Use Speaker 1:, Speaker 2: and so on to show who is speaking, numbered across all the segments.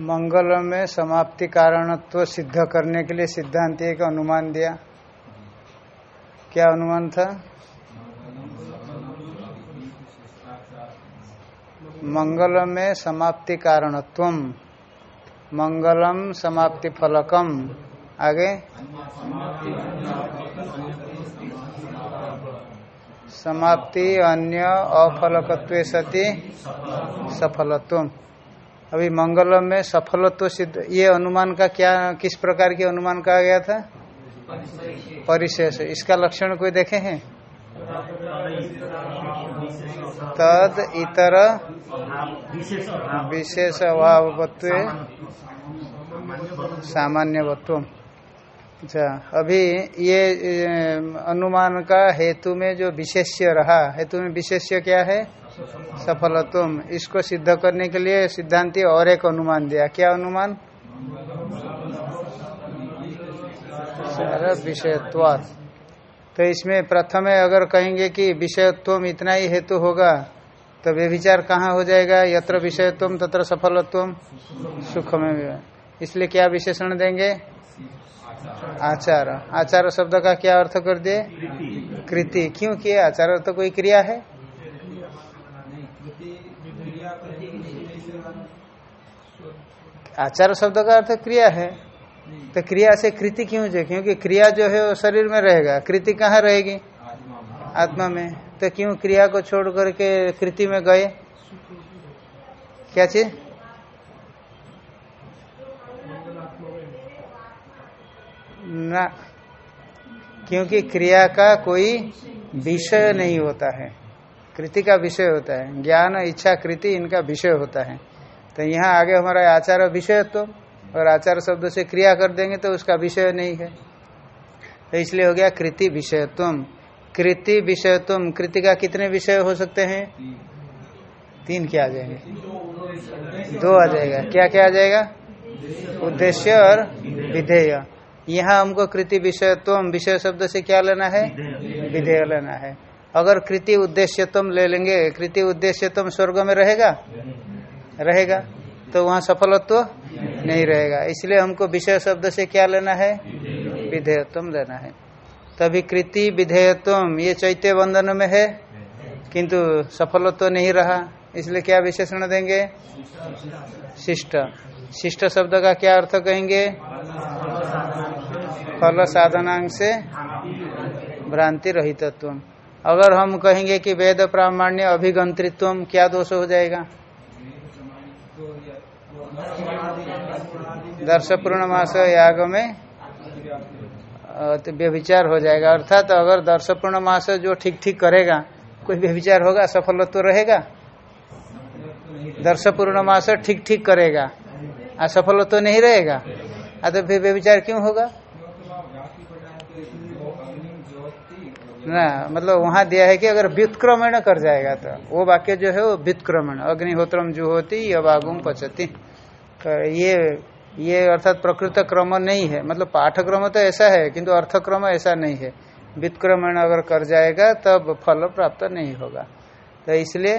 Speaker 1: मंगल में समाप्ति कारणत्व सिद्ध करने के लिए सिद्धांत एक अनुमान दिया। क्या अनुमान था? मंगल में समाप्ति कारणत्व मंगलम समाप्ति फलकम। आगे? समाप्ति, अन्य अफलकत्व सति सफलत्व अभी मंगलम में सफलत्व सिद्ध, ये अनुमान का क्या, किस प्रकार के अनुमान कहा गया था? परिशेष। इसका लक्षण कोई देखे हैं? तद इतर विशेष अभावत्व सामान्यवत्व अच्छा अभी ये अनुमान का हेतु में जो विशेष्य रहा, हेतु में विशेष्य क्या है? सफलत्व इसको सिद्ध करने के लिए सिद्धांति और एक अनुमान दिया। क्या अनुमान? विषयत्वात्। तो इसमें प्रथम अगर कहेंगे कि विषयत्व इतना ही हेतु होगा तो वे विचार कहाँ हो जाएगा? यत्र विषयत्व तत्र सफलत्व सुख में इसलिए क्या विशेषण देंगे? आचार। आचार शब्द का क्या अर्थ कर दिए? कृति। क्यों किए? आचार तो कोई क्रिया है? आचार शब्द का अर्थ क्रिया है। तो क्रिया से कृति क्यों जो? क्योंकि क्रिया जो है वो शरीर में रहेगा। कृति कहाँ रहेगी? आत्मा में। तो क्यों क्रिया को छोड़ करके कृति में गए? क्या चीज़? ना क्योंकि क्रिया का कोई विषय नहीं होता है। कृति का विषय होता है। ज्ञान, इच्छा, कृति, इनका विषय होता है। तो यहाँ आगे हमारा आचार विषय तो और आचार शब्द से क्रिया कर देंगे तो उसका विषय नहीं है। तो इसलिए हो गया कृति विषयत्व कृति विषयत्व कृति का कितने विषय हो सकते हैं? तीन क्या आ जाएँगे। दो आ जाएगा। क्या क्या आ जाएगा? उद्देश्य और विधेय। यहाँ हमको कृति विषयत्व विषय शब्द से क्या लेना है? विधेय। लेना है। अगर कृति उद्देश्यत्म ले लेंगे कृति उद्देश्यत्म स्वर्ग में रहेगा? रहेगा। तो वहाँ सफलत्व नहीं रहेगा। इसलिए हमको विषय शब्द से क्या लेना है? विधेयत्व लेना है। तभी कृति विधेयत्व ये चैत्य बंधन में है किंतु सफलत्व नहीं रहा। इसलिए क्या विशेषण देंगे? शिष्ट। शिष्ट शब्द का क्या अर्थ कहेंगे? फल साधनांग से भ्रांति रहितत्व अगर हम कहेंगे कि वेद प्रामाण्य अभिगंत्रित्व क्या दोष हो जाएगा? दर्श पूर्णमास याग में व्यभिचार हो जाएगा। अर्थात तो अगर दर्श पूर्णमास जो ठीक ठीक करेगा, कोई व्यभिचार होगा, सफलत्व तो रहेगा? दर्श पूर्णमास ठीक ठीक करेगा असफलत्व तो नहीं रहेगा? तो व्यभिचार क्यों होगा? ना मतलब वहाँ दिया है कि अगर व्युत्क्रमण कर जाएगा तो। वो वाक्य जो है वो व्युत्क्रमण, अग्निहोत्रम जो होती अबागुम पचती। तो ये ये अर्थात प्रकृत क्रम नहीं है। मतलब पाठक्रम तो ऐसा है, किंतु अर्थक्रम ऐसा नहीं है। व्युत्क्रमण अगर कर जाएगा, तब फल प्राप्त नहीं होगा। तो इसलिए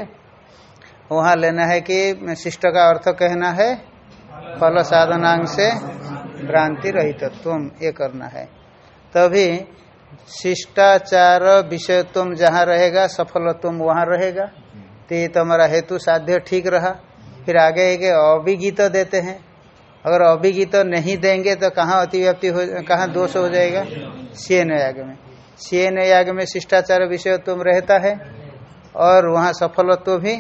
Speaker 1: वहाँ लेना है कि शिष्ट का अर्थ कहना है, फल साधनांग से भ्रांति रहितत्व, ये करना है। तभी शिष्टाचार विषयत्व जहाँ रहेगा सफलत्व वहाँ रहेगा। तो ये तुम्हारा हेतु साध्य ठीक रहा। फिर आगे एक अभिगीत देते हैं। अगर अभिगीत नहीं देंगे तो कहाँ अतिव्याप्ति हो, कहाँ दोष हो जाएगा? सीएन याग में। सीएन याग में शिष्टाचार विषयत्व रहता है और वहाँ सफलत्व भी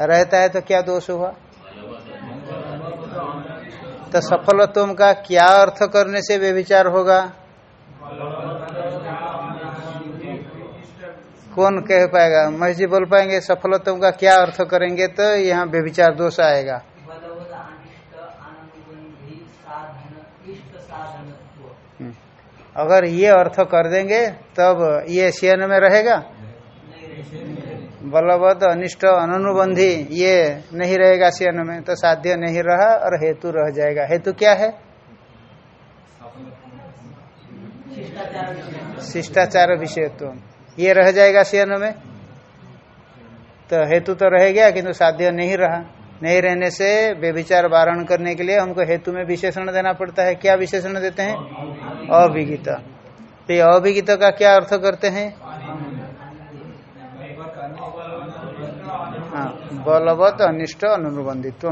Speaker 1: रहता है तो क्या दोष हुआ? तो सफलत्व का क्या अर्थ करने से वे विचार होगा? कौन कह पाएगा? महेश जी बोल पाएँगे सफलत्व का क्या अर्थ करेंगे तो यहाँ व्यभिचार दोष आएगा। अगर ये अर्थ कर देंगे तब ये सीएन में रहेगा? बलवद अनिष्ट अनुबंधी ये नहीं रहेगा सीएन में तो साध्य नहीं रहा और हेतु रह जाएगा। हेतु क्या है? शिष्टाचार विषयत्व। ये रह जाएगा सीएन में? तो हेतु तो रह गया, किंतु साध्य नहीं रहा। नहीं रहने से बेविचार वारण करने के लिए हमको हेतु में विशेषण देना पड़ता है। क्या विशेषण देते हैं? अभिगित। तो ये अभिगित का क्या अर्थ करते हैं? हाँ बलवत अनिष्ट अनुबंधित्व।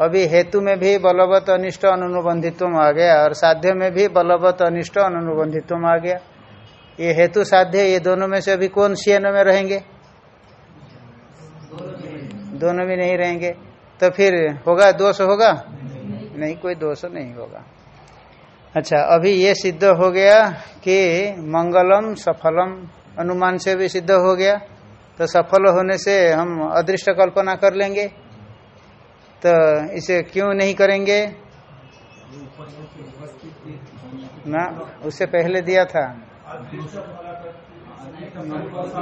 Speaker 1: अभी हेतु में भी बलवत अनिष्ट अनुबंधित्व आ गया और साध्य में भी बलवत अनिष्ट अनुबंधित्व आ गया। ये हेतु साध्य, ये दोनों में से अभी कौन सीएन में रहेंगे? दोनों भी नहीं रहेंगे। तो फिर होगा दोष होगा? नहीं, कोई दोष नहीं होगा। अच्छा अभी ये सिद्ध हो गया कि मंगलम सफलम अनुमान से भी सिद्ध हो गया। तो सफल होने से हम अदृष्ट कल्पना कर लेंगे। तो इसे क्यों नहीं करेंगे? ना उससे पहले दिया था।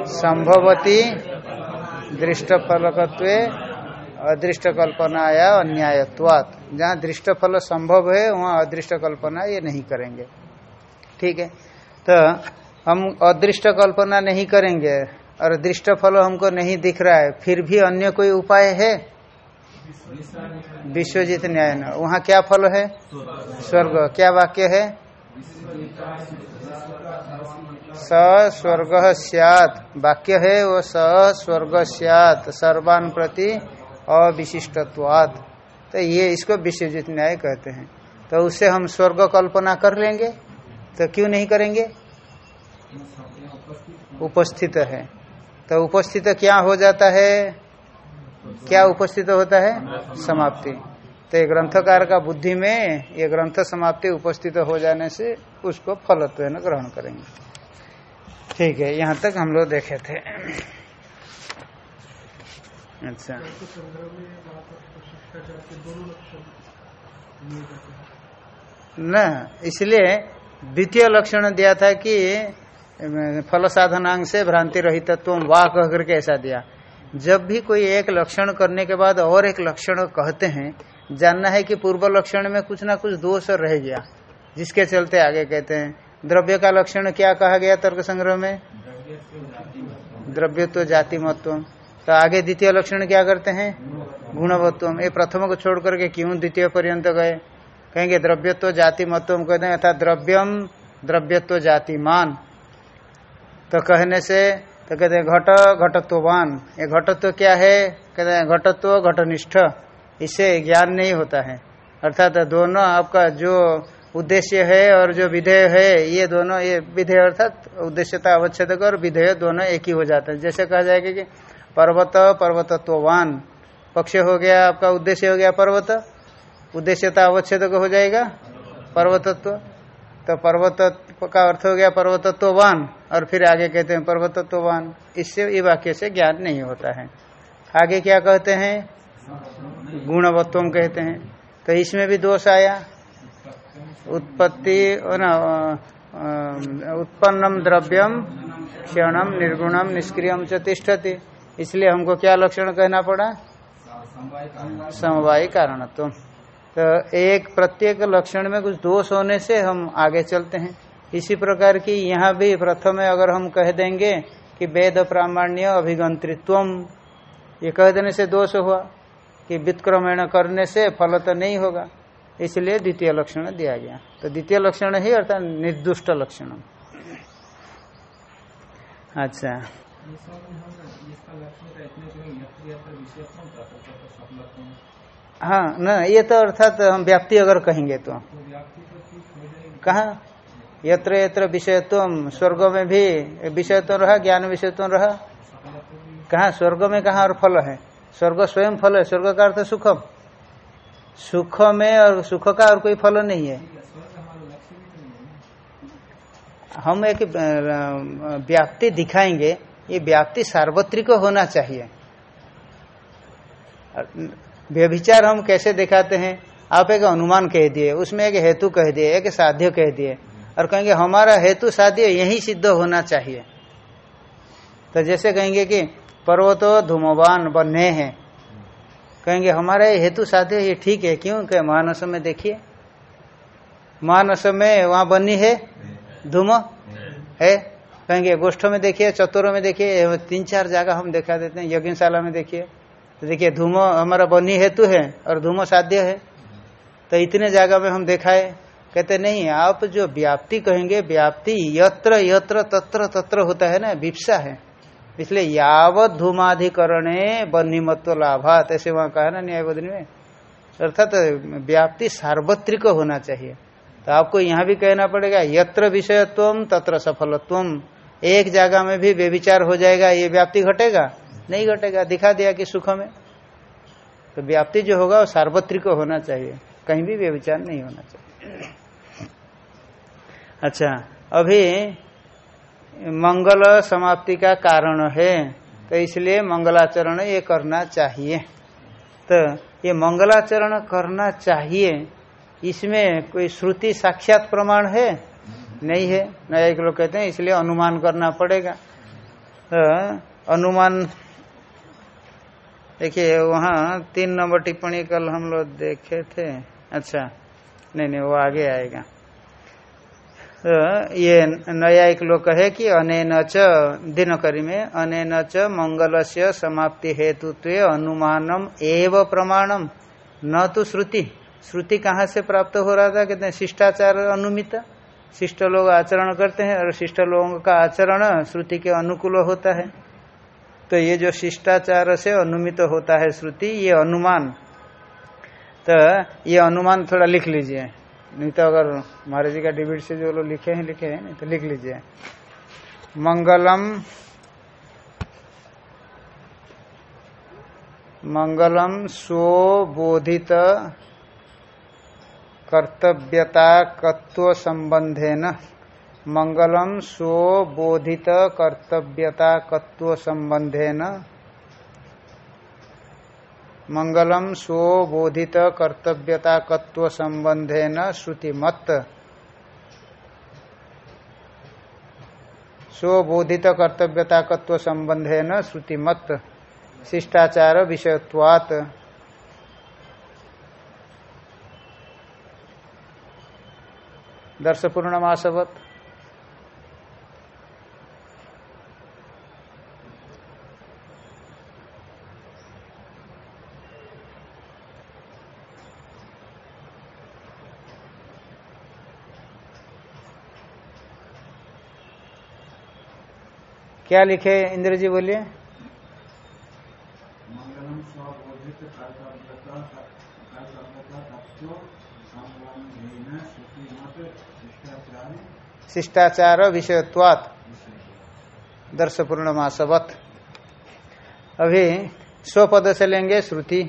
Speaker 1: संभवती दृष्ट फलकत्व अदृष्ट कल्पना या अन्यायत्वात। जहाँ दृष्ट फल संभव है, वहाँ अदृष्ट कल्पना ये नहीं करेंगे। ठीक है? तो हम अदृष्ट कल्पना नहीं करेंगे, और दृष्ट फल हमको नहीं दिख रहा है, फिर भी अन्य कोई उपाय है? विश्वजित न्याय न वहाँ क्या फल है? स्वर्ग। क्या वाक्य है? स स्वर्ग सियात। वाक्य है वो स स्वर्ग सियात। सर्वान प्रति अविशिष्टत्वात। तो ये इसको विश्वजित न्याय कहते हैं। तो उससे हम स्वर्ग कल्पना कर लेंगे। तो क्यों नहीं करेंगे? उपस्थित है। तो उपस्थित क्या हो जाता है? क्या उपस्थित होता है? समाप्ति। तो ये ग्रंथकार का बुद्धि में ये ग्रंथ समाप्ति उपस्थित हो जाने से उसको फलत्व ग्रहण करेंगे। ठीक है, यहाँ तक हम लोग देखे थे। अच्छा। न, इसलिए द्वितीय लक्षण दिया था कि फल साधनांग से भ्रांति रहित वाह कह करके ऐसा दिया। जब भी कोई एक लक्षण करने के बाद और एक लक्षण कहते हैं, जानना है कि पूर्व लक्षण में कुछ ना कुछ दोष रह गया, जिसके चलते आगे कहते हैं, द्रव्य का लक्षण क्या कहा गया तर्क संग्रह में? द्रव्यत्व जाति महत्व तो आगे द्वितीय लक्षण क्या करते हैं? गुणवत्व ये प्रथम को छोड़ करके क्यों द्वितीय पर्यंत गए? कहेंगे द्रव्यत्व जाति महत्व कहते हैं, अर्थात द्रव्यम द्रव्यत्व जाति मान तो कहने से तो कहते हैं घट घटत्वान ये घटत्व क्या है? कहते हैं घटत्व, घटनिष्ठ। इससे ज्ञान नहीं होता है। अर्थात दोनों आपका जो उद्देश्य है और जो विधेय है, ये दोनों, ये विधेय अर्थात उद्देश्यता अवच्छेद और विधेय दोनों एक ही हो जाते हैं। जैसे कहा जाएगा कि पर्वत, पर्वतत्ववान। पक्ष हो गया, आपका उद्देश्य हो गया पर्वत। उद्देश्यता अवच्छेद हो जाएगा। पर्वतत्व। तो पर्वत का अर्थ हो गया पर्वतत्ववान। और फिर आगे कहते हैं, पर्वतत्ववान। इससे ये वाक्य से ज्ञान नहीं होता है। आगे क्या कहते हैं? गुणवत्व कहते हैं। तो इसमें भी दोष आया। उत्पत्ति उत्पन्नम द्रव्यम, क्षणम निर्गुणम, निष्क्रियम च तिष्ठति। इसलिए हमको क्या लक्षण कहना पड़ा? समवायी कारणत्व। तो एक प्रत्येक लक्षण में कुछ दोष होने से हम आगे चलते हैं। इसी प्रकार की यहाँ भी प्रथम अगर हम कह देंगे कि वेद प्रामाण्य अभिगंत्रित्व ये कह देने से दोष हुआ कि विक्रमण करने से फल तो नहीं होगा। इसलिए द्वितीय लक्षण दिया गया। तो द्वितीय लक्षण ही अर्थात निर्दुष्ट लक्षण। अच्छा। हाँ न, ये तो अर्थात हम व्याप्ति अगर कहेंगे तो। कहा? यत्र यत्र विषयत्व स्वर्ग में भी विषयत्व रहा ज्ञान विषयत्व रहा। कहा? स्वर्ग में कहा और फल है? स्वर्ग स्वयं फल है, स्वर्ग का अर्थ सुखम। सुख में और सुख का और कोई फल नहीं है। हम एक व्याप्ति दिखाएँगे, ये व्याप्ति सार्वत्रिक होना चाहिए। व्यभिचार हम कैसे दिखाते हैं? आप एक अनुमान कह दिए, उसमें एक हेतु कह दिए, एक साध्य कह दिए। और कहेंगे, हमारा हेतु साध्य यही सिद्ध होना चाहिए। तो जैसे कहेंगे कि, पर्वतो धूमवान बने हैं। कहेंगे, हमारा ये हेतु साध्य ये ठीक है, क्यों? कहे महानस में देखिए। महानस में वहाँ बनी है? धूम है? कहेंगे, गोष्ठ में देखिए, चतुरों में देखिए तीन चार जगह हम देखा देते हैं, यज्ञशाला में देखिए। तो देखिए, धूमो हमारा बनी हेतु है और धूमो साध्य है। तो इतने जगह में हम दिखाए। कहते, नहीं, आप जो व्याप्ति कहेंगे, व्याप्ति यत्र यत्र, तत्र तत्र होता है ना, विप्सा है। इसलिए यावत धूमाधिकरण बन्हीमत्व लाभात, ऐसे वहाँ कहा ना न्याय बदनी में अर्थात व्याप्ति सार्वत्रिक होना चाहिए। तो आपको यहाँ भी कहना पड़ेगा, यत्र विषयत्व, तत्र सफलत्व। एक जगह में भी व्यविचार हो जाएगा, ये व्याप्ति घटेगा? नहीं घटेगा, दिखा दिया कि सुख में। तो व्याप्ति जो होगा वो सार्वत्रिक होना चाहिए, कहीं भी व्यविचार नहीं होना चाहिए। अच्छा अभी मंगल समाप्ति का कारण है तो इसलिए मंगलाचरण ये करना चाहिए। तो ये मंगलाचरण करना चाहिए, इसमें कोई श्रुति साक्षात प्रमाण है? नहीं है। नया एक लोग कहते हैं, इसलिए अनुमान करना पड़ेगा। तो अनुमान, देखिए, वहाँ तीन नंबर टिप्पणी कल हम लोग देखे थे। अच्छा नहीं नहीं, वो आगे आएगा। ये नया एक लोग कहे कि अनेन च दिनकरी में अनेन च मंगल से समाप्ति हेतुत्व अनुमानम एव प्रमाणम। न तो श्रुति। श्रुति कहाँ से प्राप्त हो रहा था? कहते हैं, शिष्टाचार अनुमित। शिष्ट लोग आचरण करते हैं और शिष्ट लोगों का आचरण श्रुति के अनुकूल होता है। तो ये जो शिष्टाचार से अनुमित होता है श्रुति, ये अनुमान। तो ये अनुमान थोड़ा लिख लीजिए। नहीं तो अगर महाराज जी का डिबिट से जो लोग लिखे हैं लिखे हैं, नहीं तो लिख लीजिए। मंगलम मंगलम स्वबोधित कर्तव्यता कत्व संबंधे न मंगलम स्वबोधित कर्तव्यता कत्व संबंधेन। मंगलम स्वबोधित कर्तव्यता कत्व संबंधेन श्रुतिमत स्वबोधित कर्तव्यता कत्व संबंधेन श्रुतिमत शिष्टाचार विषयत्वात्। दर्श पूर्णमासवत क्या लिखे इंद्र जी बोलिए शिष्टाचार। विषयत्वात। दर्श पूर्णमासवत अभी स्वपद से लेंगे श्रुति।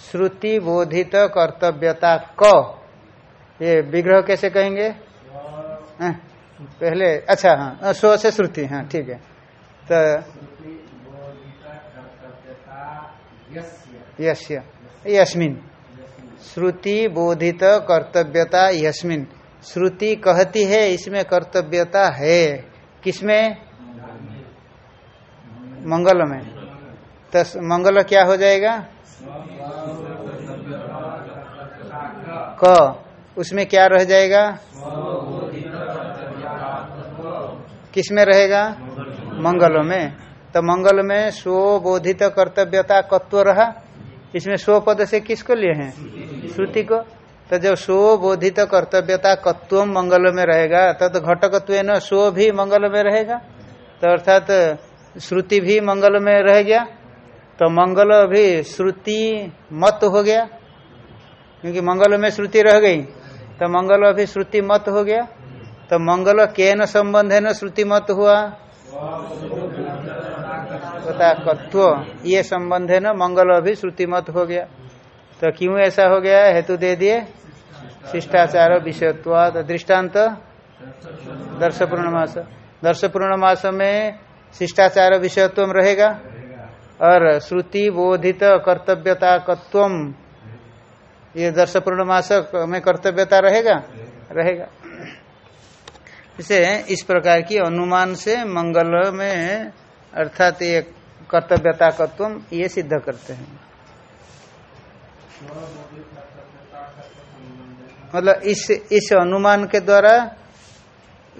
Speaker 1: श्रुति बोधित कर्तव्यता क। ये विग्रह कैसे कहेंगे? हाँ, पहले अच्छा हाँ स्व से श्रुति हाँ ठीक है। तो यस्मिन। श्रुति बोधित कर्तव्यता यस्मिन। श्रुति कहती है, इसमें कर्तव्यता है। किसमें? मंगल में तो मंगल क्या हो जाएगा? क। उसमें क्या रह जाएगा? किसमें रहेगा? मंगल में। तो मंगल में स्वबोधित कर्तव्यता कत्व रहा? इसमें स्व पद से किसको लिए हैं? श्रुति को। तो जब स्वबोधित कर्तव्यता कत्व मंगल में रहेगा, तब तो घटकत्व न स्व भी मंगल में रहेगा। तो अर्थात श्रुति भी मंगल में रह गया। तो मंगल भी श्रुति मत हो गया। क्योंकि मंगल में श्रुति रह गई। तो मंगल अभी श्रुति मत हो गया। तो मंगल के न संबंध है न श्रुति मत हुआ? कत्व ये संबंध है न, मंगल अभी श्रुति मत हो गया। तो क्यों ऐसा हो गया? हेतु दे दिए। शिष्टाचार विषयत्वाद दृष्टांत दर्श पूर्णमास दर्श पूर्णमास में शिष्टाचार विषयत्व रहेगा। और श्रुति, बोधित, कर्तव्यता कत्वम ये दर्श पूर्णमास में कर्तव्यता रहेगा? रहेगा। इसे इस प्रकार की अनुमान से मंगल में, अर्थात ये कर्तव्यता कत्वम ये सिद्ध करते हैं। मतलब इस इस अनुमान के द्वारा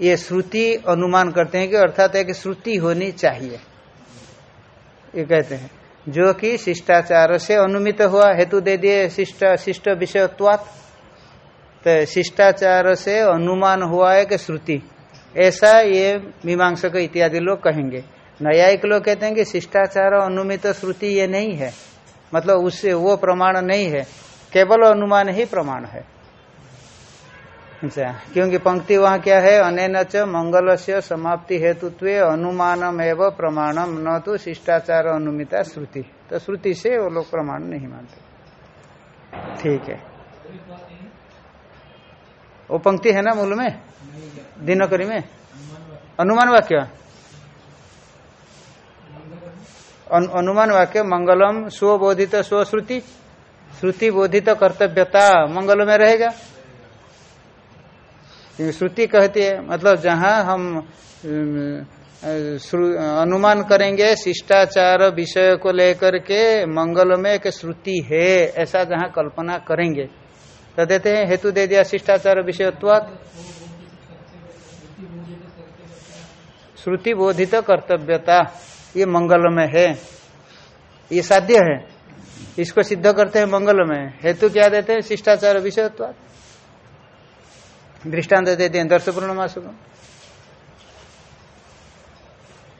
Speaker 1: ये श्रुति अनुमान करते हैं कि अर्थात एक श्रुति होनी चाहिए। ये कहते हैं, जो कि शिष्टाचार से अनुमित हुआ, हेतु दे दिए शिष्ट शिष्ट विषयत्वात। तो शिष्टाचार से अनुमान हुआ है कि श्रुति। ऐसा ये मीमांसक इत्यादि लोग कहेंगे। न्यायिक लोग कहते हैं कि शिष्टाचार अनुमित श्रुति ये नहीं है। मतलब उससे वो प्रमाण नहीं है। केवल अनुमान ही प्रमाण है। अच्छा क्योंकि पंक्ति वहाँ क्या है? अनेन च मंगल से समाप्ति हेतुत्व अनुमानम एवं प्रमाणम न तो शिष्टाचार अनुमिता श्रुति। तो श्रुति से वो लोग प्रमाण नहीं मानते। ठीक है। वो पंक्ति है ना मूल में? दिनकरी में? अनुमान वाक्य। अनुमान वाक्य, मंगलम स्वबोधित स्वश्रुति, श्रुति बोधित कर्तव्यता, मंगल में रहेगा। श्रुति कहती है मतलब जहाँ हम अनुमान करेंगे, शिष्टाचार विषय को लेकर के मंगल में एक श्रुति है, ऐसा जहाँ कल्पना करेंगे। तो देते हैं, हेतु दे दिया शिष्टाचार विषयत्वात। श्रुति बोधित कर्तव्यता, ये मंगल में है। ये साध्य है। इसको सिद्ध करते हैं मंगल में हेतु क्या देते हैं? शिष्टाचार विषयत्वात। दृष्टांत देते हैं दर्श पूर्णमास को।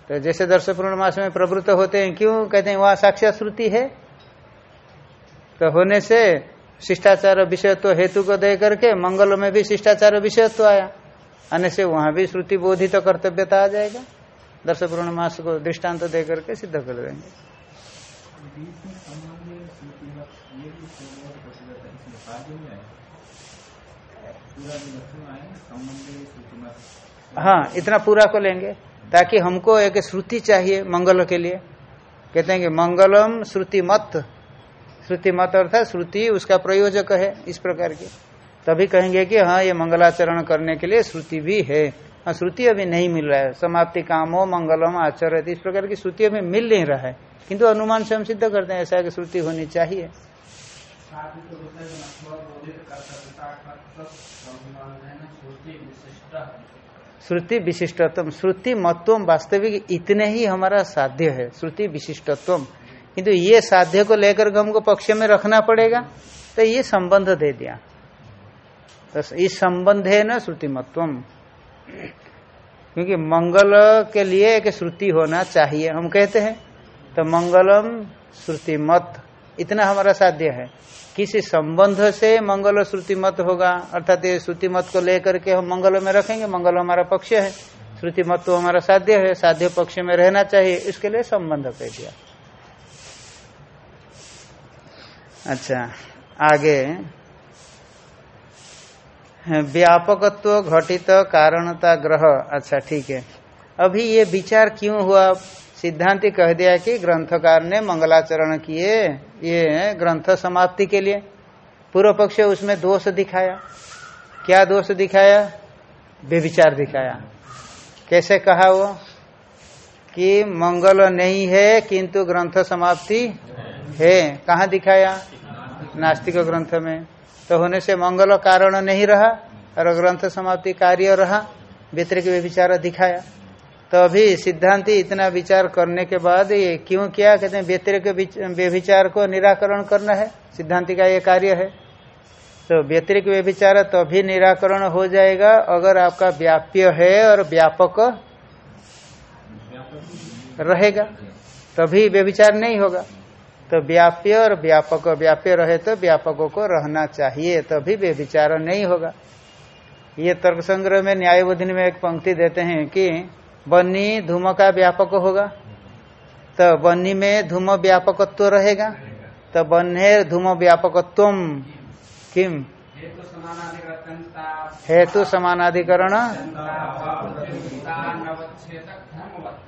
Speaker 1: तो जैसे दर्श पूर्णमास में प्रवृत्त होते हैं, क्यों? कहते हैं, वहाँ साक्षात श्रुति है। तो होने से शिष्टाचार विषयत्व हेतु को दे करके मंगल में भी शिष्टाचार विषयत्व आया। आने से वहाँ भी श्रुति बोधित तो कर्तव्यता आ जाएगा। दर्श पूर्णमास को दृष्टांत दे करके सिद्ध कर देंगे। हाँ इतना पूरा को लेंगे, ताकि हमको एक श्रुति चाहिए मंगल के लिए। कहते हैं कि मंगलम श्रुति मत श्रुति मत अर्थात श्रुति उसका प्रयोजक है इस प्रकार की। तभी कहेंगे कि हाँ ये मंगलाचरण करने के लिए श्रुति भी है। हाँ श्रुति अभी नहीं मिल रहा है। समाप्ति कामो मंगलम आचरण इस प्रकार की श्रुति अभी मिल नहीं रहा है। किंतु अनुमान से हम सिद्ध करते हैं, ऐसा कि श्रुति होनी चाहिए। श्रुति विशिष्टत्व श्रुति मत्व वास्तविक इतने ही हमारा साध्य है। श्रुति विशिष्टत्व किंतु ये साध्य को लेकर के हमको पक्ष में रखना पड़ेगा। तो ये संबंध दे दिया। तो इस संबंध है न श्रुतिमत्व क्योंकि मंगल के लिए एक श्रुति होना चाहिए, हम कहते हैं। तो मंगलम श्रुति मत इतना हमारा साध्य है। किसी संबंध से मंगल श्रुति मत होगा? अर्थात ये श्रुति मत को लेकर के हम मंगल में रखेंगे, मंगल हमारा पक्ष है। श्रुति मत तो हमारा साध्य है, साध्य पक्ष में रहना चाहिए, इसके लिए संबंध कह दिया। अच्छा आगे। व्यापकत्व घटित कारणता ग्रह अच्छा ठीक है। अभी ये विचार क्यों हुआ? सिद्धांति कह दिया कि ग्रंथकार ने मंगलाचरण किए, ये ग्रंथ समाप्ति के लिए। पूर्व पक्ष उसमें दोष दिखाया। क्या दोष दिखाया? बेविचार दिखाया। कैसे कहा वो? कि मंगल नहीं है, किंतु ग्रंथ समाप्ति है। कहा दिखाया? नास्तिक ग्रंथ में। तो होने से मंगल कारण नहीं रहा, और ग्रंथ समाप्ति कार्य रहा व्यतिरिक विचार दिखाया। तो अभी सिद्धांति इतना विचार करने के बाद ये क्यों किया? कहते हैं व्यतिरिक व्यभिचार को निराकरण करना है। सिद्धांति का ये कार्य है। तो व्यतिरिक व्यभिचार तभी तो निराकरण हो जाएगा अगर आपका व्याप्य है और व्यापक रहेगा। तभी व्यभिचार नहीं होगा। तो व्याप्य और व्यापक, व्याप्य रहे तो व्यापकों को रहना चाहिए, तभी वे विचार नहीं होगा। ये तर्क संग्रह में न्यायबोधि में एक पंक्ति देते हैं कि बन्नी धूम का व्यापक होगा तो बन्नी में धूम व्यापकत्व रहेगा तो बन्हे धूम व्यापकत्व किम? हेतु समानाधिकरण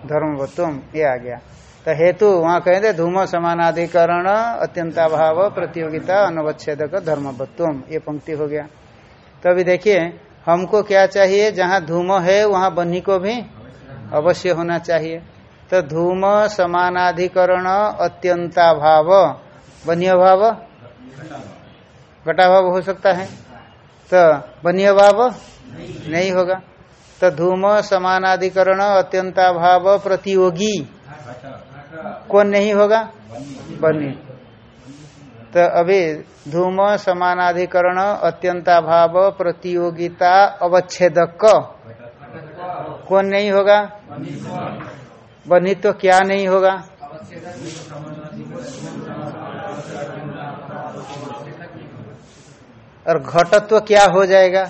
Speaker 1: धर्मवत्व ये आ गया। तो हेतु वहाँ कहेंगे धूम समानाधिकरण, अत्यंताभाव, प्रतियोगिता अनवच्छेदक धर्मवत्व ये पंक्ति हो गया। तो अभी देखिए, हमको क्या चाहिए? जहाँ धूम है, वहाँ बन्ही को भी अवश्य होना चाहिए। तो धूम समानाधिकरण, अत्यंताभाव। बन्य भाव घटा भाव हो सकता है। तो बन्य भाव नहीं होगा। तो धूम समानाधिकरण, अत्यंताभाव, प्रतियोगी। कौन नहीं होगा? बनी। तो अभी धूम, समानाधिकरण, अत्यंताभाव, प्रतियोगिता, अवच्छेदक, कौन नहीं होगा? बनी तो क्या नहीं होगा? और घटत्व तो क्या हो जाएगा?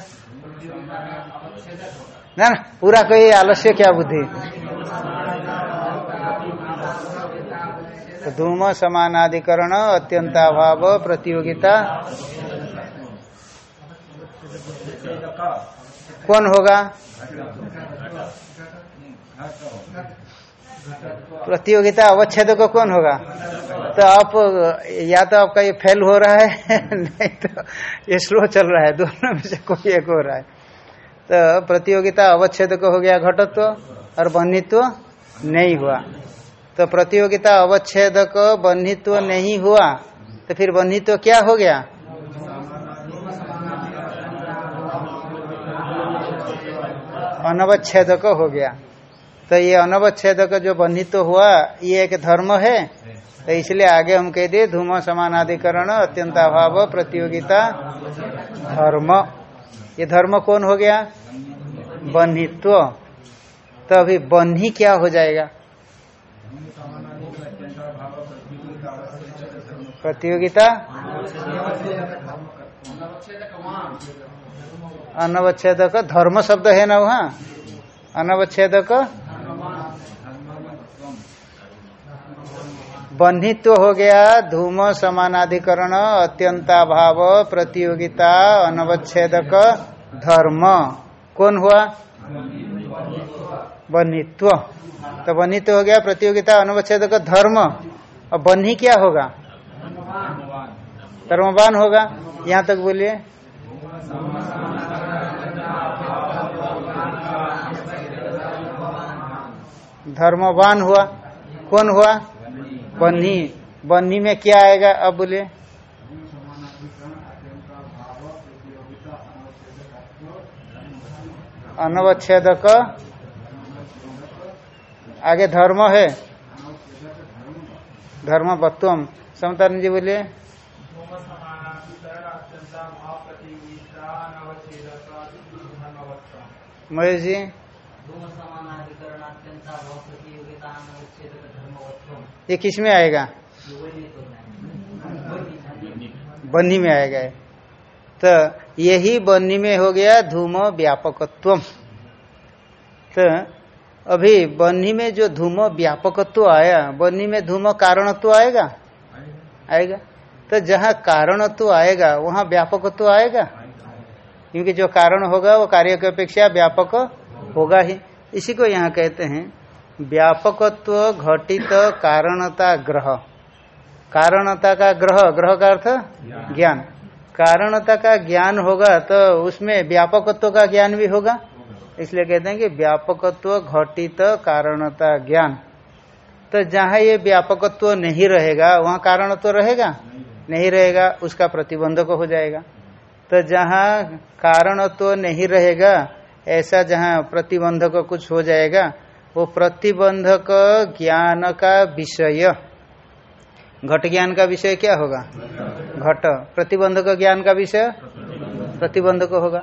Speaker 1: ना ना, पूरा कोई आलस्य क्या बुद्धि? तो धूम समानाधिकरण अत्यंताभाव, प्रतियोगिता। कौन होगा? प्रतियोगिता, अवच्छेद को कौन होगा? तो आप, या तो आपका ये फेल हो रहा है, नहीं तो ये स्लो चल रहा है, दोनों में से कोई एक हो रहा है। तो प्रतियोगिता, अवच्छेद को हो गया घटत्व, और बन्हित्व नहीं हुआ। तो प्रतियोगिता अवच्छेद को बन्हित्व नहीं हुआ तो फिर बन्हित्व क्या हो गया? अनवच्छेद हो गया। तो ये अनवच्छेद जो बन्हित्व हुआ, ये एक धर्म है तो इसलिए आगे हम कह दिए, धूम समानाधिकरण अत्यंत अभाव प्रतियोगिता, धर्म। ये धर्म कौन हो गया? बन्हित्व तो अभी बन्ही क्या हो जाएगा? प्रतियोगिता? अनवच्छेद धर्म शब्द है ना वहाँ? अनवच्छेद बन्हित्व हो गया, धूम समानाधिकरण, अत्यंताभाव, प्रतियोगिता, अनवच्छेदक धर्म। कौन हुआ? बन्हित्व तो बन्हित्व हो गया, प्रतियोगिता, अनवच्छेदक धर्म। और बन्ही क्या होगा? धर्मवान। होगा? यहाँ तक बोलिए। धर्मवान हुआ। कौन हुआ? बन्ही। बन्ही में क्या आएगा? अब बोलिए। अनवच्छेदक। आगे धर्म है। धर्म बत्वम समतारण जी बोलिए। महेश जी। ये किसमें आएगा? बन्ही में आएगा। तो यही बन्ही में हो गया धूम व्यापकत्व तो अभी बन्ही में जो धूम व्यापकत्व आया, बन्ही में धूम कारणत्व आएगा? आएगा। तो जहाँ कारणत्व आएगा, वहाँ व्यापकत्व आएगा। क्योंकि जो कारण होगा, वो कार्य की अपेक्षा व्यापक होगा ही। इसी को यहाँ कहते हैं, व्यापकत्व घटित कारणता ग्रह। कारणता का ग्रह ग्रह का अर्थ ज्ञान। कारणता का ज्ञान होगा तो उसमें व्यापकत्व का ज्ञान भी होगा। इसलिए कहते हैं कि व्यापकत्व घटित कारणता ज्ञान। तो जहाँ ये व्यापकत्व नहीं रहेगा, वहाँ कारणत्व रहेगा? नहीं रहेगा, उसका प्रतिबंधक हो जाएगा। तो जहाँ कारणत्व नहीं रहेगा, ऐसा जहाँ प्रतिबंधक कुछ हो जाएगा, वो प्रतिबंधक ज्ञान का विषय। घट ज्ञान का विषय क्या होगा? घट। प्रतिबंधक ज्ञान का विषय? प्रतिबंधक होगा।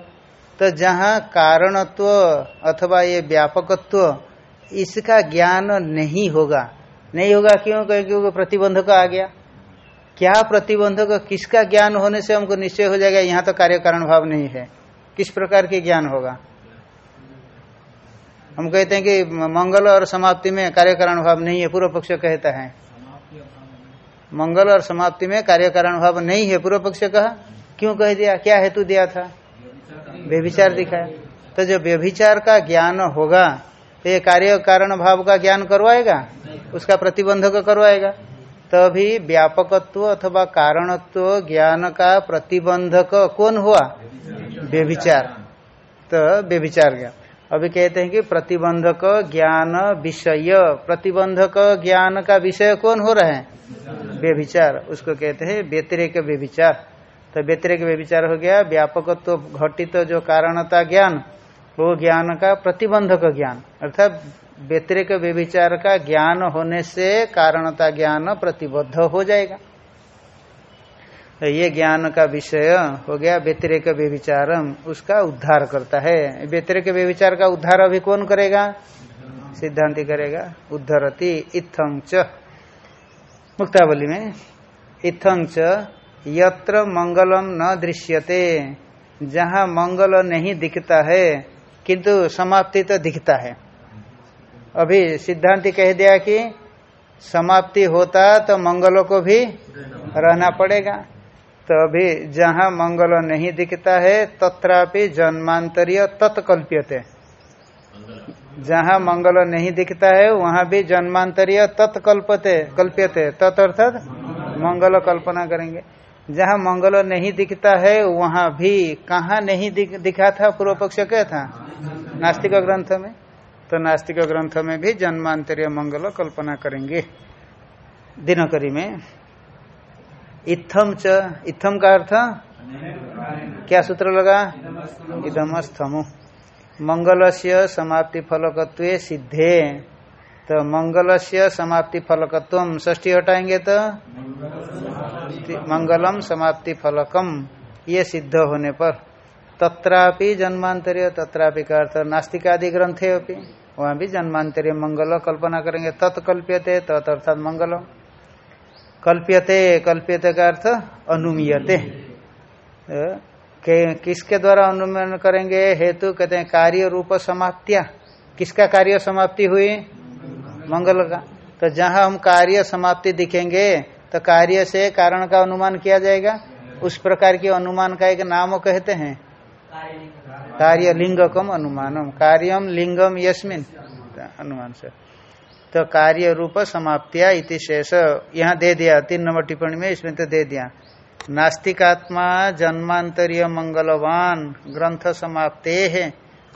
Speaker 1: तो जहाँ कारणत्व अथवा ये व्यापकत्व इसका ज्ञान नहीं होगा। नहीं होगा क्यों? क्योंकि प्रतिबंधक आ गया। क्या प्रतिबंधक? किसका ज्ञान होने से हमको निश्चय हो जाएगा, यहाँ तो कार्य कारण भाव नहीं है। किस प्रकार के ज्ञान होगा? हम कहते हैं कि मंगल और समाप्ति में कार्य कारण भाव नहीं है, पूर्व पक्ष कहता है। मंगल और समाप्ति में कार्य कारण भाव नहीं है, पूर्व पक्ष कहा। क्यों कह दिया? क्या हेतु दिया था? व्यभिचार दिखाया। तो जो व्यभिचार का ज्ञान होगा तो ये कार्य कारण भाव का ज्ञान करवाएगा, उसका प्रतिबंधक करवाएगा। तभी व्यापकत्व अथवा कारणत्व ज्ञान का प्रतिबंधक कौन हुआ? व्यभिचार। तो व्यभिचार ज्ञान। अभी कहते हैं कि प्रतिबंधक ज्ञान विषय। प्रतिबंधक ज्ञान का विषय कौन हो रहा है? व्यभिचार। उसको कहते हैं व्यतिरिक व्यभिचार। तो व्यतिरिक व्यभिचार हो गया। व्यापकत्व घटित तो जो कारणता ज्ञान वो ज्ञान का प्रतिबंधक ज्ञान, अर्थात व्यतिरिक व्यभिचार का ज्ञान होने से कारणता ज्ञान प्रतिबद्ध हो जाएगा। तो ये ज्ञान का विषय हो गया व्यतिरिक व्यभिचारम उसका उद्धार करता है। व्यतिरिक व्यभिचार का उद्धार अभी कौन करेगा? सिद्धांति करेगा। उद्धरती इत्थं च मुक्तावली में इत्थं च यत्र मंगलम न दृश्यते। जहाँ मंगल नहीं दिखता है किंतु समाप्ति तो दिखता है। अभी सिद्धांति कह दिया कि समाप्ति होता तो मंगलों को भी रहना पड़ेगा। तो अभी जहाँ मंगल नहीं दिखता है तथापि जन्मांतरीय तत्कल्प्यते। जहाँ मंगल नहीं दिखता है, वहाँ भी जन्मांतरीय तत्कल्पते, कल्प्यते। तत् अर्थात मंगल कल्पना करेंगे। जहाँ मंगल नहीं दिखता है वहाँ भी कहाँ नहीं दिख, दिखा था पूर्व पक्ष क्या था? नास्तिक ग्रंथ में? तो नास्तिक ग्रंथ में भी जन्मांतरीय मंगल कल्पना करेंगे। दिनकरी में। इत्थम च इत्थम का अर्थ? क्या सूत्र लगा? इदम स्थमु मंगल से समाप्ति फलकत्व सिद्धे। तो मंगल से समाप्ति फलकत्व ष्टी हटाएँगे तो? मंगलम समाप्ति फलकम। ये सिद्ध होने पर। तत्रापि जन्मांतरीय तत्रापि का अर्थ नास्तिक आदि ग्रंथे अपनी वहाँ भी जन्मांतरीय मंगल कल्पना करेंगे। तत्कल्प्यते तत् अर्थात मंगलम। कल्प्यते कल्प्यते का अर्थ अनुमीयते। किसके द्वारा अनुमान करेंगे? हेतु कहते हैं कार्य रूप समाप्तिया। किसका कार्य समाप्ति हुई? मंगल का। तो जहाँ हम कार्य समाप्ति दिखेंगे तो कार्य से कारण का अनुमान किया जाएगा। उस प्रकार के अनुमान का एक नाम कहते हैं। कार्य लिंगकम अनुमानम। कार्यम लिंगम यस्मिन। अनुमान से। तो कार्य रूप समाप्तिया इति शेष। यहाँ दे दिया, तीन नंबर टिप्पणी में इसमें तो दे दिया। नास्तिकात्मा जन्मांतरीय मंगलवान ग्रंथ समाप्ते है।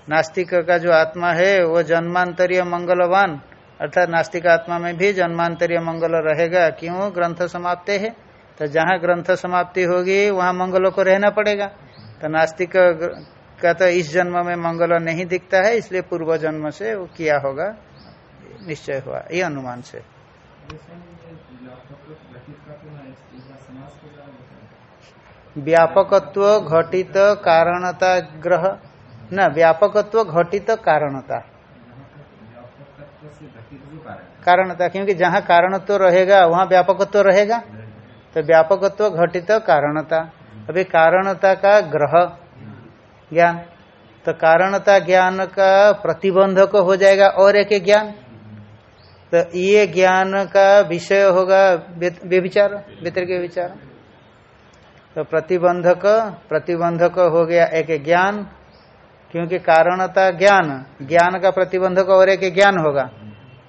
Speaker 1: नास्तिक का जो आत्मा है, वो जन्मांतरीय मंगलवान। अर्थात नास्तिक आत्मा में भी जन्मांतरीय मंगल रहेगा। क्यों? ग्रंथ समाप्ते है। तो जहाँ ग्रंथ समाप्ति होगी, वहाँ मंगलों को रहना पड़ेगा। तो नास्तिक का तो इस जन्म में मंगल नहीं दिखता है, इसलिए पूर्व जन्म से वो किया होगा। निश्चय हुआ। ये अनुमान से। व्यापकत्व घटित कारणता ग्रह। न, व्यापकत्व घटित कारणता। कारणता क्योंकि जहाँ कारणत्व रहेगा, वहाँ व्यापकत्व रहेगा। तो व्यापकत्व घटित कारणता। अभी कारणता का ग्रह, ज्ञान। तो कारणता ज्ञान का प्रतिबंधक हो जाएगा और एक ज्ञान। तो ये ज्ञान का विषय होगा व्यभिचार व्यतिरिक विचार तो प्रतिबंधक प्रतिबंधक हो गया एक ज्ञान, क्योंकि कारणता ज्ञान ज्ञान का प्रतिबंधक और एक ज्ञान होगा।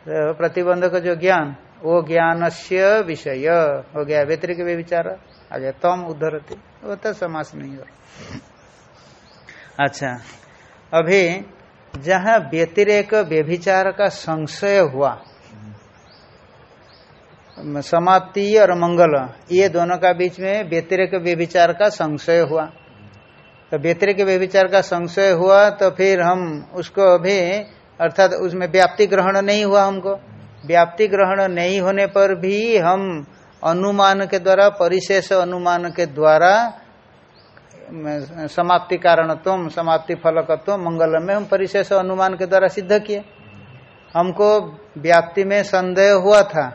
Speaker 1: प्रतिबंधक जो ज्ञान, वो ज्ञान से विषय। हो गया व्यतिरिक विचार। आ गया तम उद्धरती। वो तो समास नहीं हो अच्छा। अभी जहाँ व्यतिरेक व्यभिचार का संशय हुआ, समाप्ति और मंगल, ये दोनों का बीच में व्यतिरिक व्यभिचार का संशय हुआ। तो व्यतिरिक व्यभिचार का संशय हुआ तो फिर हम उसको अभी अर्थात उसमें व्याप्ति ग्रहण नहीं हुआ हमको। व्याप्ति ग्रहण नहीं होने पर भी हम अनुमान के द्वारा, परिशेष अनुमान के द्वारा समाप्ति कारणत्व समाप्ति फलकत्व मंगल में हम परिशेष अनुमान के द्वारा सिद्ध किए। हमको व्याप्ति में संदेह हुआ था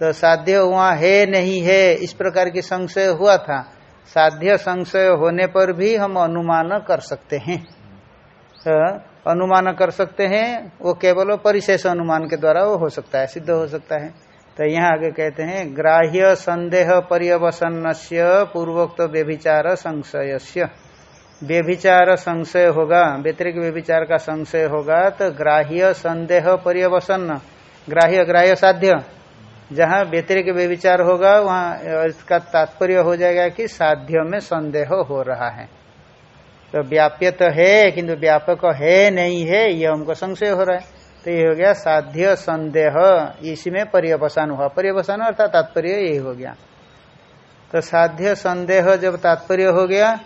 Speaker 1: तो साध्य वहाँ है नहीं है, इस प्रकार की संशय हुआ था। साध्य संशय होने पर भी हम अनुमान कर सकते हैं। तो अनुमान कर सकते हैं, वो केवल परिशेष अनुमान के द्वारा वो हो सकता है, सिद्ध हो सकता है। तो यहाँ आगे कहते हैं, ग्राह्य संदेह पर्यवसन से पूर्वोक्त व्यभिचार संशय व्यभिचार संशय होगा व्यतिरिक व्यभिचार का संशय होगा तो ग्राह्य संदेह पर्यवसन ग्राह्य ग्राह्य साध्य। जहाँ व्यतिरिक व्यविचार होगा, वहाँ इसका तात्पर्य हो जाएगा कि साध्य में संदेह हो रहा है। तो व्याप्य तो है, किंतु व्यापक है नहीं है, ये हमको संशय हो रहा है। तो ये हो गया साध्य संदेह। इसी में पर्यवसान हुआ। पर्यवसान अर्थात तात्पर्य यही हो गया। तो साध्य संदेह जब तात्पर्य हो गया,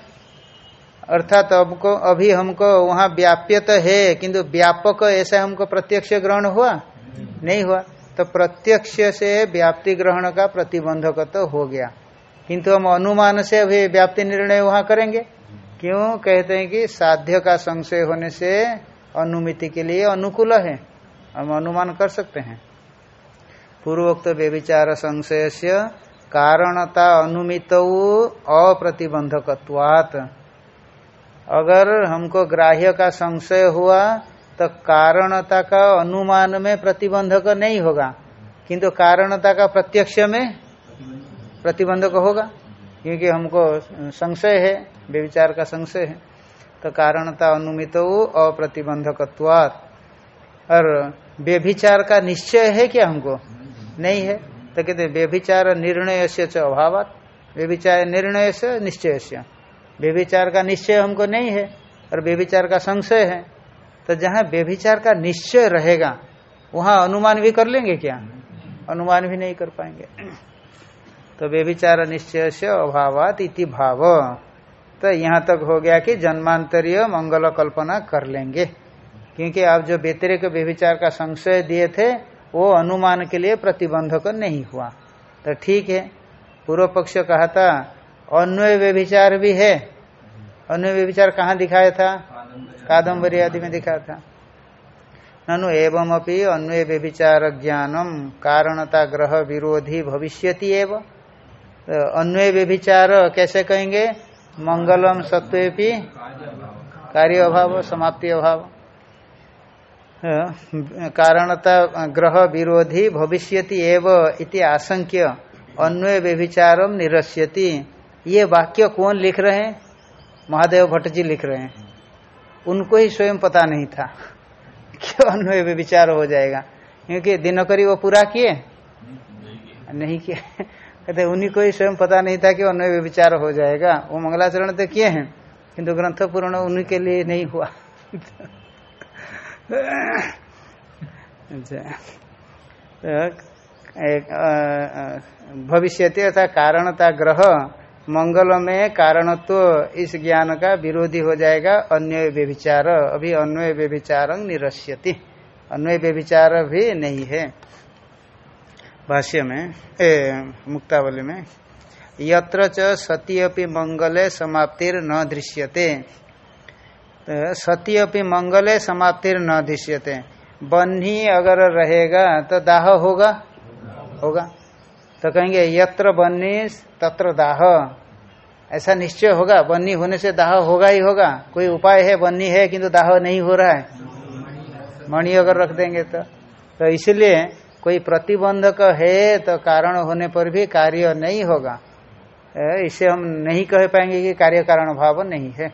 Speaker 1: अर्थात अब को अभी हमको वहाँ व्याप्य तो है, किंतु व्यापक ऐसा हमको प्रत्यक्ष ग्रहण हुआ? नहीं हुआ। तो प्रत्यक्ष से व्याप्ति ग्रहण का प्रतिबंधक तो हो गया। किंतु हम अनुमान से अभी व्याप्ति निर्णय वहाँ करेंगे। क्यों कहते हैं कि साध्य का संशय होने से अनुमिति के लिए अनुकूल है? हम अनुमान कर सकते हैं। पूर्वोक्त व्यविचार संशय से कारणता अनुमित अप्रतिबंधकत्वात। अगर हमको ग्राह्य का संशय हुआ तो कारणता का अनुमान में प्रतिबंधक नहीं होगा। किंतु कारणता का प्रत्यक्ष में प्रतिबंधक होगा, क्योंकि हमको संशय है। व्यविचार का संशय है। तो कारणता अनुमित अप्रतिबंधकत्वात। और व्यभिचार का निश्चय है क्या हमको? नहीं है। तो कहते व्यभिचार निर्णय से अभाव व्यभिचार निर्णय से निश्चय से व्यभिचार का निश्चय हमको नहीं है, और व्यभिचार का संशय है। तो जहाँ व्यभिचार का निश्चय रहेगा, वहाँ अनुमान भी कर लेंगे क्या? अनुमान भी नहीं कर पाएँगे। तो व्यभिचार निश्चय से अभावात इति भाव। तो यहाँ तक हो गया कि जन्मांतरीय मंगल कल्पना कर लेंगे। क्योंकि आप जो व्यतिरिक व्यभिचार का संशय दिए थे, वो अनुमान के लिए प्रतिबंधक नहीं हुआ। तो ठीक है, पूर्व पक्ष कहा था, अन्वय व्यभिचार भी है। अन्वय व्यभिचार कहाँ दिखाया था? कादम्बरी आदि में दिखाया था। ननु एवं अपनी अन्वय व्यभिचार ज्ञानम कारणता ग्रह विरोधी भविष्यति एवं। तो अन्वय व्यभिचार कैसे कहेंगे? मंगलम सत्वेपी कार्य अभाव समाप्ति अभाव। कारणता ग्रह विरोधी भविष्यति एव इति आशंक्य अन्वय व्यभिचारम निरस्यति। ये वाक्य कौन लिख रहे हैं? महादेव भट्ट जी लिख रहे हैं। उनको ही स्वयं पता नहीं था क्यों अन्वय व्यभिचार हो जाएगा। क्योंकि दिनकरी वो पूरा किए। नहीं किए। कहते, उन्हीं को ही स्वयं पता नहीं था कि अन्वय व्यभिचार हो जाएगा। वो मंगलाचरण तो किए हैं, किंतु ग्रंथ पूर्ण उन्हीं के लिए नहीं हुआ। अच्छा। भविष्य अर्थात कारणता ग्रह मंगल में कारणत्व तो इस ज्ञान का विरोधी हो जाएगा अन्य व्यभिचार। अभी अन्वय व्यभिचार निरस्यति। अन्वय व्यभिचार भी नहीं है। भाष्य में ए, मुक्तावली में यत्र च सती अपि मंगले समाप्तिर न दृश्यते। सती अपनी मंगले समाप्तिर न दृश्यते। बन्ही अगर रहेगा तो दाह होगा? होगा। तो कहेंगे यत्र बन्ही तत्र दाह। ऐसा निश्चय होगा? बन्नी होने से दाह होगा ही होगा। कोई उपाय है? बन्नी है किंतु दाह नहीं हो रहा है। मणि अगर रख देंगे तो। तो इसलिए कोई प्रतिबंधक है तो कारण होने पर भी कार्य नहीं होगा। इसे हम नहीं कह पाएँगे कि कार्य कारण भाव नहीं है।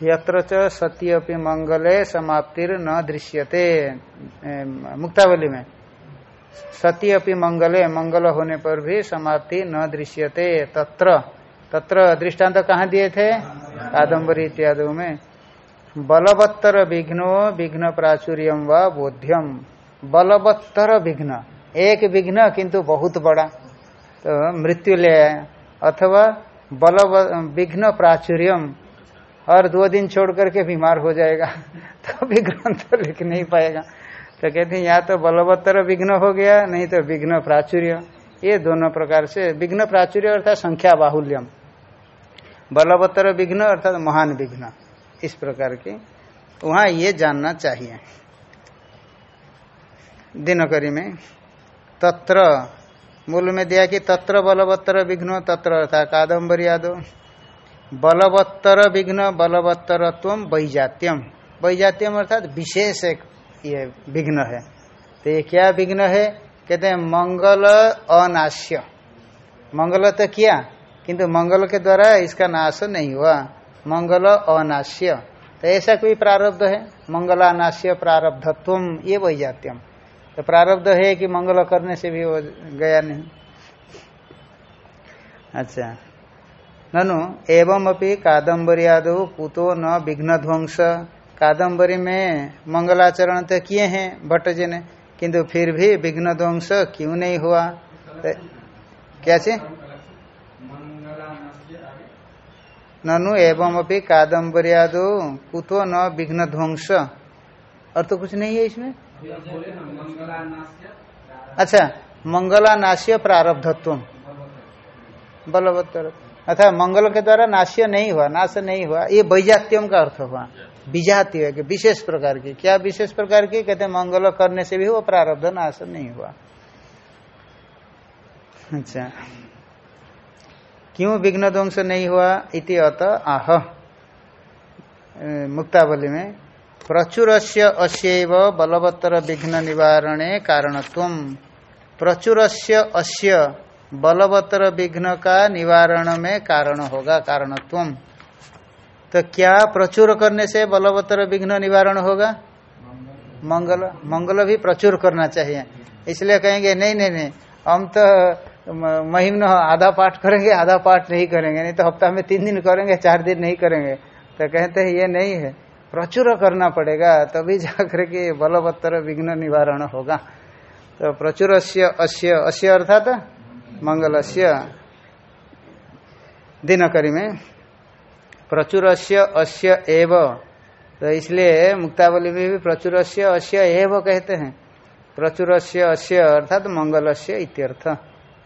Speaker 1: यत्र च सत्य अपनी मंगले समाप्तिर न दृश्यते। मुक्तावली में। सत्य अपनी मंगले, मंगल होने पर भी समाप्ति न दृश्यते। तत्र तत्र दृष्टांत कहाँ दिए थे? कादम्बरी इत्यादि में। बलवत्तर विघ्नो, विघ्न प्राचुर्य व बोध्यम। बलवत्तर विघ्न। एक विघ्न किंतु बहुत बड़ा। तो मृत्यु ले आया अथवा बल विघ्न प्राचुर्यम। और दो दिन छोड़ करके बीमार हो जाएगा। तो भी ग्रंथ लिख नहीं पाएगा। तो कहते हैं, या तो बलवत्तर विघ्न हो गया, नहीं तो विघ्न प्राचुर्य। ये दोनों प्रकार से विघ्न प्राचुर्य अर्थात संख्या बाहुल्यम। बलवत्तर विघ्न अर्थात महान विघ्न। इस प्रकार की। वहाँ ये जानना चाहिए। दिनकरी में। तत्र, मूल में दिया कि तत्र बलवत्तर विघ्न, तत्र अर्थात कादम्बरी यादव बलवत्तर विघ्न, बलवत्तरत्व वैजात्यम वैजात्यम अर्थात विशेष एक ये विघ्न है। तो ये क्या विघ्न है? कहते हैं मंगल अनाश्य। मंगल तो किया, किंतु मंगल के द्वारा इसका नाश नहीं हुआ। मंगल अनाश्य। तो ऐसा कोई प्रारब्ध है? मंगलानाश्य प्रारब्धत्व, ये वैजात्यम तो प्रारब्ध है कि मंगल करने से भी वो गया नहीं। अच्छा। ननु एवं अपनी कादम्बरी आदो पुतो न विघ्न ध्वंस कादम्बरी में मंगलाचरण तो किए हैं भट्ट जी ने किंतु फिर भी विघ्न ध्वंस क्यों नहीं हुआ? तो, क्या चे ननु एवं अपनी कादम्बरियादो कुतो न विघ्न ध्वंस और तो कुछ नहीं है इसमें? अच्छा मंगला नाश्य प्रारब्धत्व। बलवत्तर। अर्थात मंगल के द्वारा नाश्य नहीं हुआ, नाश नहीं हुआ, ये वैजात्यम का अर्थ हुआ। विजातीय कि, विशेष प्रकार की। क्या विशेष प्रकार की? कहते मंगल करने से भी वो प्रारब्ध, नाश नहीं हुआ। अच्छा। क्यों विघ्न ध्वंस नहीं हुआ इति अत आह? मुक्तावली में प्रचुर से बलवत्तर विघ्न निवारणे कारणत्व प्रचुर से अश्य बलवत्तर विघ्न का निवारण में कारण होगा कारणत्व तो क्या प्रचुर करने से बलवत्तर विघ्न निवारण होगा? मंगल मंगल भी प्रचुर करना चाहिए। इसलिए कहेंगे, नहीं नहीं नहीं, हम तो महिम आधा पाठ करेंगे, आधा पाठ नहीं करेंगे, नहीं तो हफ़्ता में तीन दिन करेंगे, चार दिन नहीं करेंगे। तो कहते हैं, ये नहीं है। प्रचुर करना पड़ेगा, तभी जाकर के बलवत्तर विघ्न निवारण होगा। तो प्रचुर अश्य अश्य अर्थात मंगल से दिनकरी में प्रचुर अश्य एव। तो इसलिए मुक्तावली में भी प्रचुर अश्य एव कहते हैं। प्रचुर अश्य अर्थात मंगल से इत्यर्थ।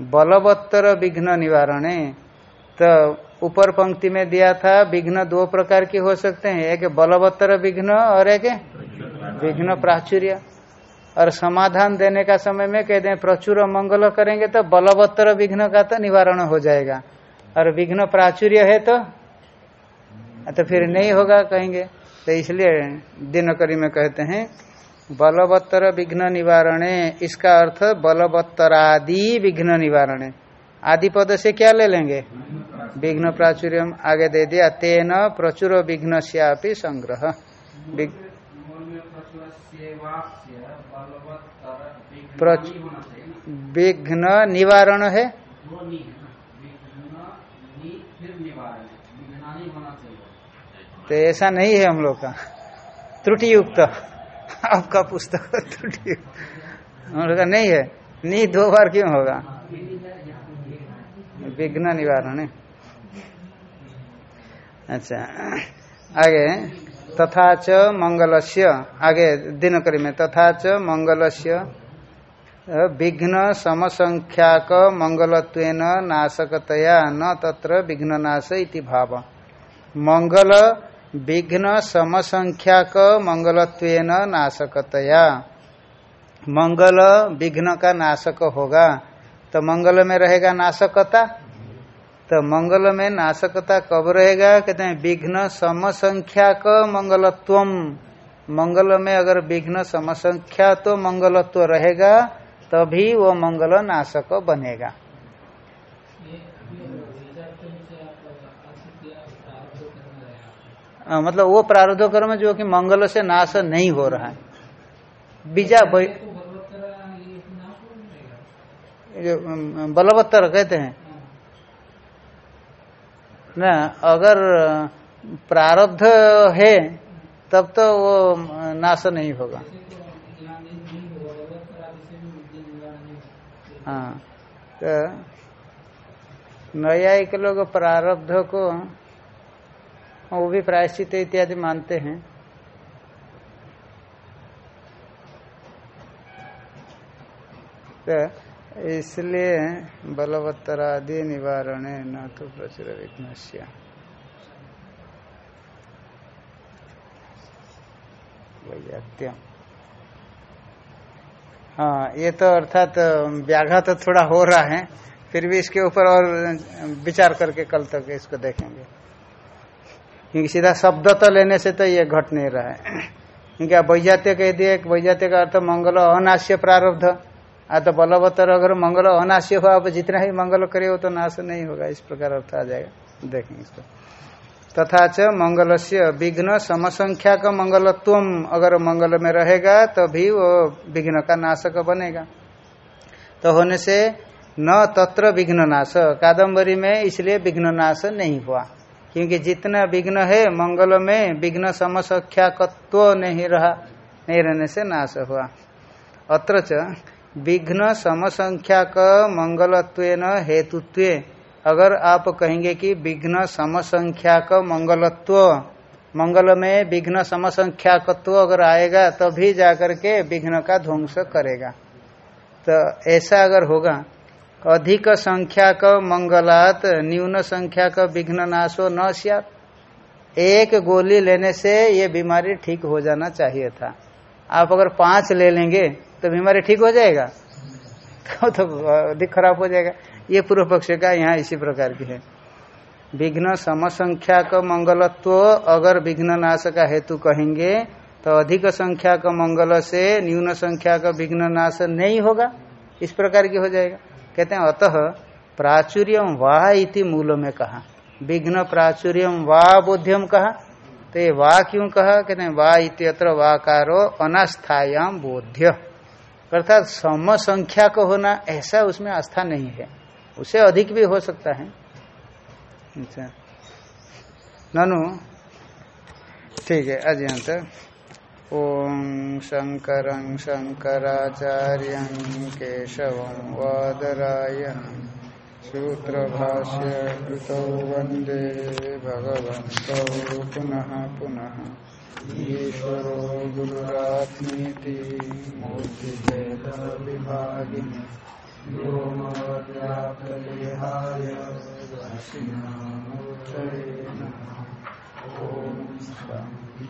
Speaker 1: बलवत्तर विघ्न निवारण। तो ऊपर पंक्ति में दिया था, विघ्न दो प्रकार के हो सकते हैं। एक बलवत्तर विघ्न और एक विघ्न प्राचुर्य। और समाधान देने का समय में कहते हैं, प्रचुर मंगल करेंगे तो बलवत्तर विघ्न का तो निवारण हो जाएगा। और विघ्न प्राचुर्य है तो तो फिर नहीं होगा कहेंगे। तो इसलिए दिनकरी में कहते हैं, बलवत्तर विघ्न निवारणे, इसका अर्थ बलवत्तरादि विघ्न निवारणे। आदि पद से क्या ले लेंगे? विघ्न प्राचुर्य आगे दे दिया। तेन प्रचुर विघ्न श्यापी संग्रह। विघ्न निवारण है। तो ऐसा नहीं है हम लोग का। त्रुटि युक्त आपका पुस्तक त्रुटि हम लोग का नहीं है। नी दो बार क्यों होगा? विघ्न निवारण है। अच्छा आगे तथा च मंगलस्य आगे दिनकरी में तथा च मंगलस्य विघ्न समसंख्याक मंगलत्व नाशकतया न तत्र विघ्न नाश इति भाव मंगल विघ्न समसंख्याक मंगलत्व नाशकतया मंगल विघ्न का नाशक होगा तो मंगल में रहेगा नाशकता तो मंगल में नाशकता कब रहेगा? कहते हैं विघ्न समसंख्याक मंगलत्व मंगल में अगर विघ्न समसंख्या तो मंगलत्व रहेगा तभी वो मंगल नाशक बनेगा। आ, मतलब वो प्रारब्ध कर्म जो कि मंगल से नाश नहीं हो रहा है। बीजा बलवत्तर कहते हैं। न, अगर, प्रारब्ध है, तब तो वो, नाश नहीं होगा। हाँ तो न्यायिक लोग प्रारब्ध को, वो भी प्रायश्चित इत्यादि मानते हैं। तो इसलिए बलवत्तरादि निवारण न तो प्रचुर विघ्न वैजात्यम हाँ ये तो अर्थात व्याघा तो थोड़ा हो रहा है, फिर भी इसके ऊपर और विचार करके कल तक इसको देखेंगे। क्योंकि सीधा शब्द तो लेने से तो ये घट नहीं रहा है। क्योंकि वैजात्य कह दिए वैजात्य का अर्थ मंगल अनाश्य प्रारब्ध। आ तो बलवत्तर अगर मंगल अनाश्य हुआ आप जितना ही मंगल करे वो तो नाश नहीं होगा। इस प्रकार अर्थ आ जाएगा। देखेंगे इसको। तथा च मंगल से विघ्न समसंख्या का मंगलत्व अगर मंगल में रहेगा तभी वो विघ्न का नाशक बनेगा। तो होने से न तत्र विघ्न नाश। कादम्बरी में इसलिए विघ्न नाश नहीं हुआ। क्योंकि जितना विघ्न है मंगल में विघ्न समसख्याकत्व नहीं रहा नहीं रहने से नाश हुआ। अत्र विघ्न समसंख्याक मंगलत्व हेतुत्व। अगर आप कहेंगे कि विघ्न समसंख्याक मंगलत्व, मंगल में विघ्न समसंख्याकत्व अगर आएगा, तभी तो जाकर के विघ्न का ध्वंस करेगा। तो ऐसा अगर होगा, अधिक संख्या का मंगलात, न्यून संख्या का विघ्न नाशो न सियात। एक गोली लेने से ये बीमारी ठीक हो जाना चाहिए था। आप अगर पाँच ले लेंगे तो बीमारी ठीक हो जाएगा? तो, तो अधिक खराब हो जाएगा। ये पूर्व पक्ष का यहाँ इसी प्रकार की है। विघ्न समसंख्या का मंगलत्व अगर विघ्न नाश का हेतु कहेंगे तो अधिक संख्या का मंगल से न्यून संख्या का विघ्न नाश नहीं होगा। इस प्रकार की हो जाएगा। कहते हैं अतः प्राचुर्यम वाह इति मूल में कहा। विघ्न प्राचुर्यम वाह बोध्यम कहा। तो ये वाह क्यों कहा? कहते हैं वाह इत्यत्र वाकारो अनास्थायाम बोध्य। अर्थात सम संख्या को होना ऐसा उसमें आस्था नहीं है। उसे अधिक भी हो सकता है। अच्छा। ननु। ठीक है, आज यहाँ तक। ओम शंकर शंकराचार्य केशव वादरायण सूत्र भाष्य वंदे भगवत पुनः पुनः। ईश्वरो गुरुरात्मीति मूर्तिभेद विभागिनी व्योमव्याप्तदेहाय दक्षिणामूर्तये नमः। ॐ शान्ति